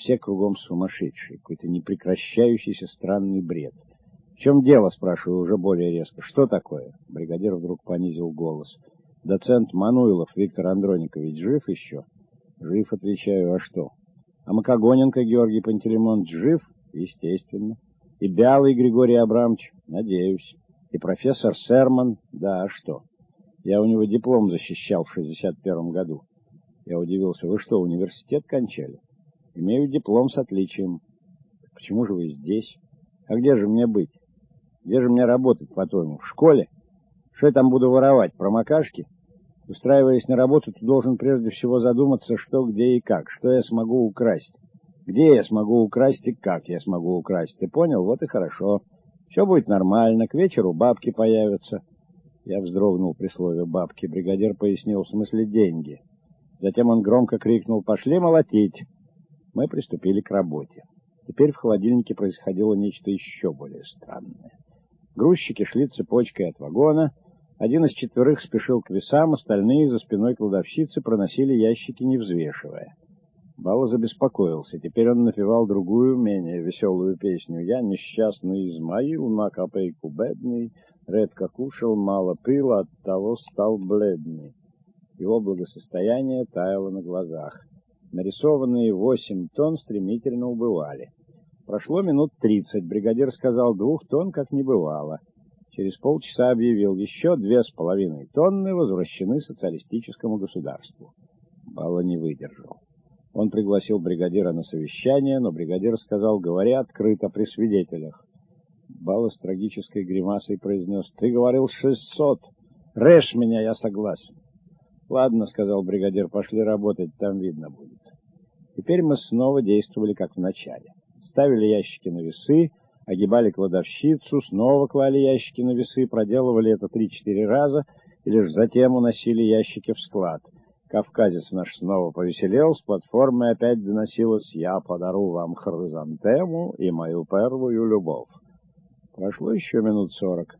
Все кругом сумасшедшие, какой-то непрекращающийся странный бред. «В чем дело?» — спрашиваю уже более резко. «Что такое?» Бригадир вдруг понизил голос. «Доцент Мануилов Виктор Андроникович жив еще?» «Жив», — отвечаю. «А что?» «А Макогоненко Георгий Пантелеймонович жив?» «Естественно». «И Бялый Григорий Абрамович?» «Надеюсь». «И профессор Серман?» «Да, а что?» «Я у него диплом защищал в 61 году». Я удивился. «Вы что, университет кончали?» Имею диплом с отличием. Так почему же вы здесь? А где же мне быть? Где же мне работать, по-твоему? В школе? Что я там буду воровать? Промокашки? Устраиваясь на работу, ты должен прежде всего задуматься, что, где и как. Что я смогу украсть? Где я смогу украсть и как я смогу украсть? Ты понял? Вот и хорошо. Все будет нормально. К вечеру бабки появятся. Я вздрогнул при слове «бабки». Бригадир пояснил, в смысле деньги. Затем он громко крикнул «Пошли молотить!» Мы приступили к работе. Теперь в холодильнике происходило нечто еще более странное. Грузчики шли цепочкой от вагона. Один из четверых спешил к весам, остальные за спиной кладовщицы проносили ящики, не взвешивая. Бала забеспокоился. Теперь он напевал другую, менее веселую песню. «Я несчастный Измаил, на копейку бедный, редко кушал, мало пил, от того стал бледный». Его благосостояние таяло на глазах. Нарисованные восемь тонн стремительно убывали. Прошло минут тридцать. Бригадир сказал, двух тонн как не бывало. Через полчаса объявил, еще две с половиной тонны возвращены социалистическому государству. Бала не выдержал. Он пригласил бригадира на совещание, но бригадир сказал, говори открыто при свидетелях. Бала с трагической гримасой произнес, ты говорил шестьсот. Режь меня, я согласен. «Ладно», — сказал бригадир, — «пошли работать, там видно будет». Теперь мы снова действовали, как в начале. Ставили ящики на весы, огибали кладовщицу, снова клали ящики на весы, проделывали это три-четыре раза и лишь затем уносили ящики в склад. Кавказец наш снова повеселел, с платформы опять доносилось «Я подару вам хризантему и мою первую любовь». Прошло еще минут сорок.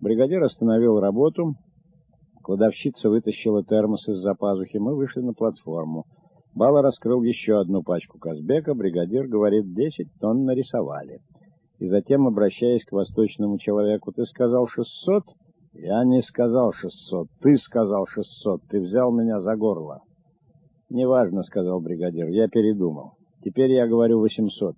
Бригадир остановил работу, Кладовщица вытащила термос из-за пазухи. Мы вышли на платформу. Бала раскрыл еще одну пачку Казбека. Бригадир говорит, десять тонн нарисовали. И затем, обращаясь к восточному человеку, ты сказал шестьсот? Я не сказал шестьсот. Ты сказал шестьсот. Ты взял меня за горло. Неважно, сказал бригадир. Я передумал. Теперь я говорю восемьсот.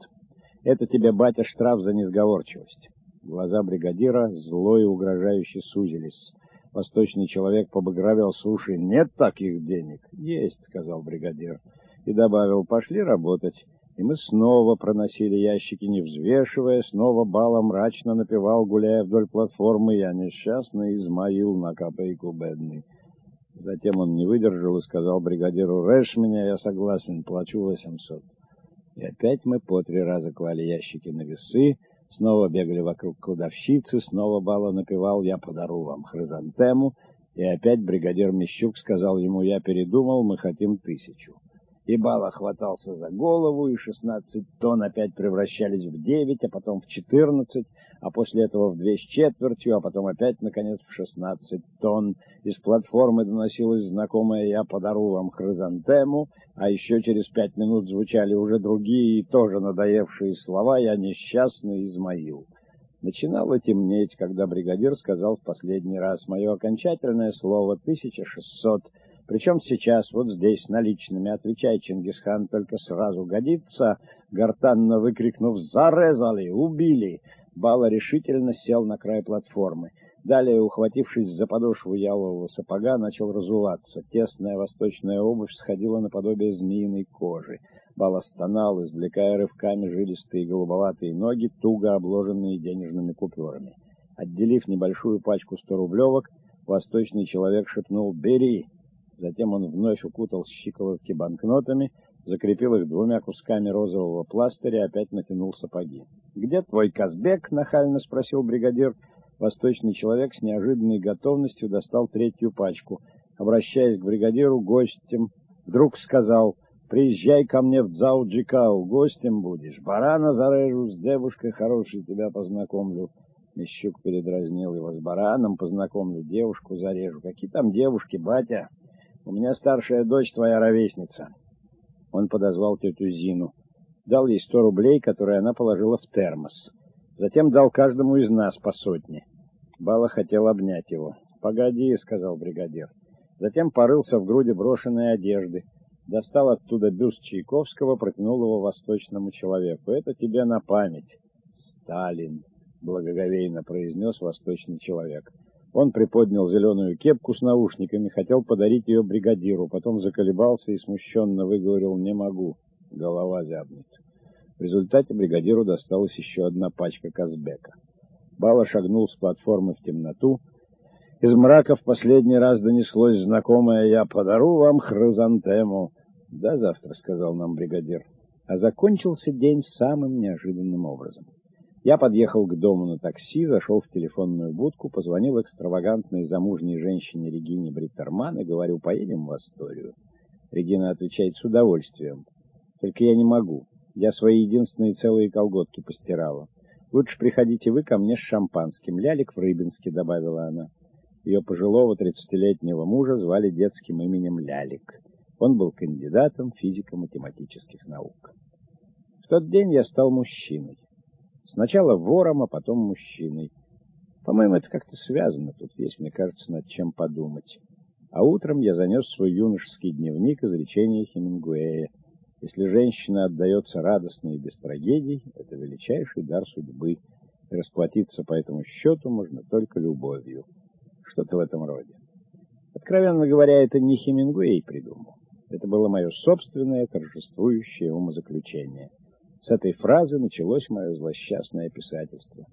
Это тебе, батя, штраф за несговорчивость. Глаза бригадира зло и угрожающе сузились. Восточный человек побагровел. «Слушай, нет таких денег?» «Есть», — сказал бригадир. И добавил, «Пошли работать». И мы снова проносили ящики, не взвешивая, снова балом мрачно напевал, гуляя вдоль платформы, «Я несчастный Измаил на копейку бедный». Затем он не выдержал и сказал бригадиру, «Рэш меня, я согласен, плачу восемьсот». И опять мы по три раза клали ящики на весы, Снова бегали вокруг кладовщицы, снова Бала напевал «Я подару вам хризантему», и опять бригадир Мещук сказал ему «Я передумал, мы хотим тысячу». И Бала хватался за голову, и шестнадцать тонн опять превращались в девять, а потом в четырнадцать, а после этого в две с четвертью, а потом опять, наконец, в шестнадцать тонн. Из платформы доносилось знакомое «Я подару вам хризантему», а еще через пять минут звучали уже другие и тоже надоевшие слова «Я несчастный Измаил». Начинало темнеть, когда бригадир сказал в последний раз «Мое окончательное слово 1600». Причем сейчас, вот здесь, наличными, отвечай, Чингисхан, только сразу годится, гортанно выкрикнув «Зарезали! Убили!» Бала решительно сел на край платформы. Далее, ухватившись за подошву ялового сапога, начал разуваться. Тесная восточная обувь сходила наподобие змеиной кожи. Бала стонал, извлекая рывками жилистые голубоватые ноги, туго обложенные денежными купюрами. Отделив небольшую пачку сто-рублевок, восточный человек шепнул «Бери!» Затем он вновь укутал щиколотки банкнотами, закрепил их двумя кусками розового пластыря и опять натянул сапоги. «Где твой Казбек?» — нахально спросил бригадир. Восточный человек с неожиданной готовностью достал третью пачку. Обращаясь к бригадиру, гостем, вдруг сказал, «Приезжай ко мне в Дзау-Джикау, гостем будешь. Барана зарежу, с девушкой хорошей тебя познакомлю». Мещук передразнил его с бараном, познакомлю, девушку зарежу. «Какие там девушки, батя?» У меня старшая дочь, твоя ровесница. Он подозвал тетю Зину. дал ей сто рублей, которые она положила в термос. Затем дал каждому из нас по сотне. Бала хотел обнять его. «Погоди», — сказал бригадир. Затем порылся в груди брошенной одежды, достал оттуда бюст Чайковского, протянул его восточному человеку. «Это тебе на память». «Сталин», — благоговейно произнес восточный человек. Он приподнял зеленую кепку с наушниками, хотел подарить ее бригадиру, потом заколебался и смущенно выговорил «не могу». Голова зябнет. В результате бригадиру досталась еще одна пачка Казбека. Бала шагнул с платформы в темноту. Из мрака в последний раз донеслось знакомое «Я подару вам хризантему». «Да завтра», — сказал нам бригадир. А закончился день самым неожиданным образом. Я подъехал к дому на такси, зашел в телефонную будку, позвонил экстравагантной замужней женщине Регине Бриттерман и говорю, поедем в Асторию. Регина отвечает, с удовольствием. Только я не могу. Я свои единственные целые колготки постирала. Лучше приходите вы ко мне с шампанским. Лялик в Рыбинске, добавила она. Ее пожилого тридцатилетнего мужа звали детским именем Лялик. Он был кандидатом физико-математических наук. В тот день я стал мужчиной. Сначала вором, а потом мужчиной. По-моему, это как-то связано. Тут есть, мне кажется, над чем подумать. А утром я занес свой юношеский дневник изречения Хемингуэя. Если женщина отдается радостно и без трагедий, это величайший дар судьбы. И расплатиться по этому счету можно только любовью. Что-то в этом роде. Откровенно говоря, это не Хемингуэй придумал. Это было мое собственное торжествующее умозаключение. С этой фразы началось мое злосчастное писательство.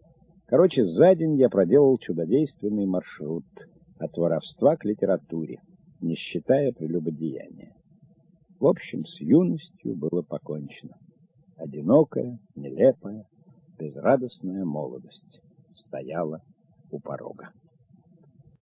Короче, за день я проделал чудодейственный маршрут от воровства к литературе, не считая прелюбодеяния. В общем, с юностью было покончено. Одинокая, нелепая, безрадостная молодость стояла у порога.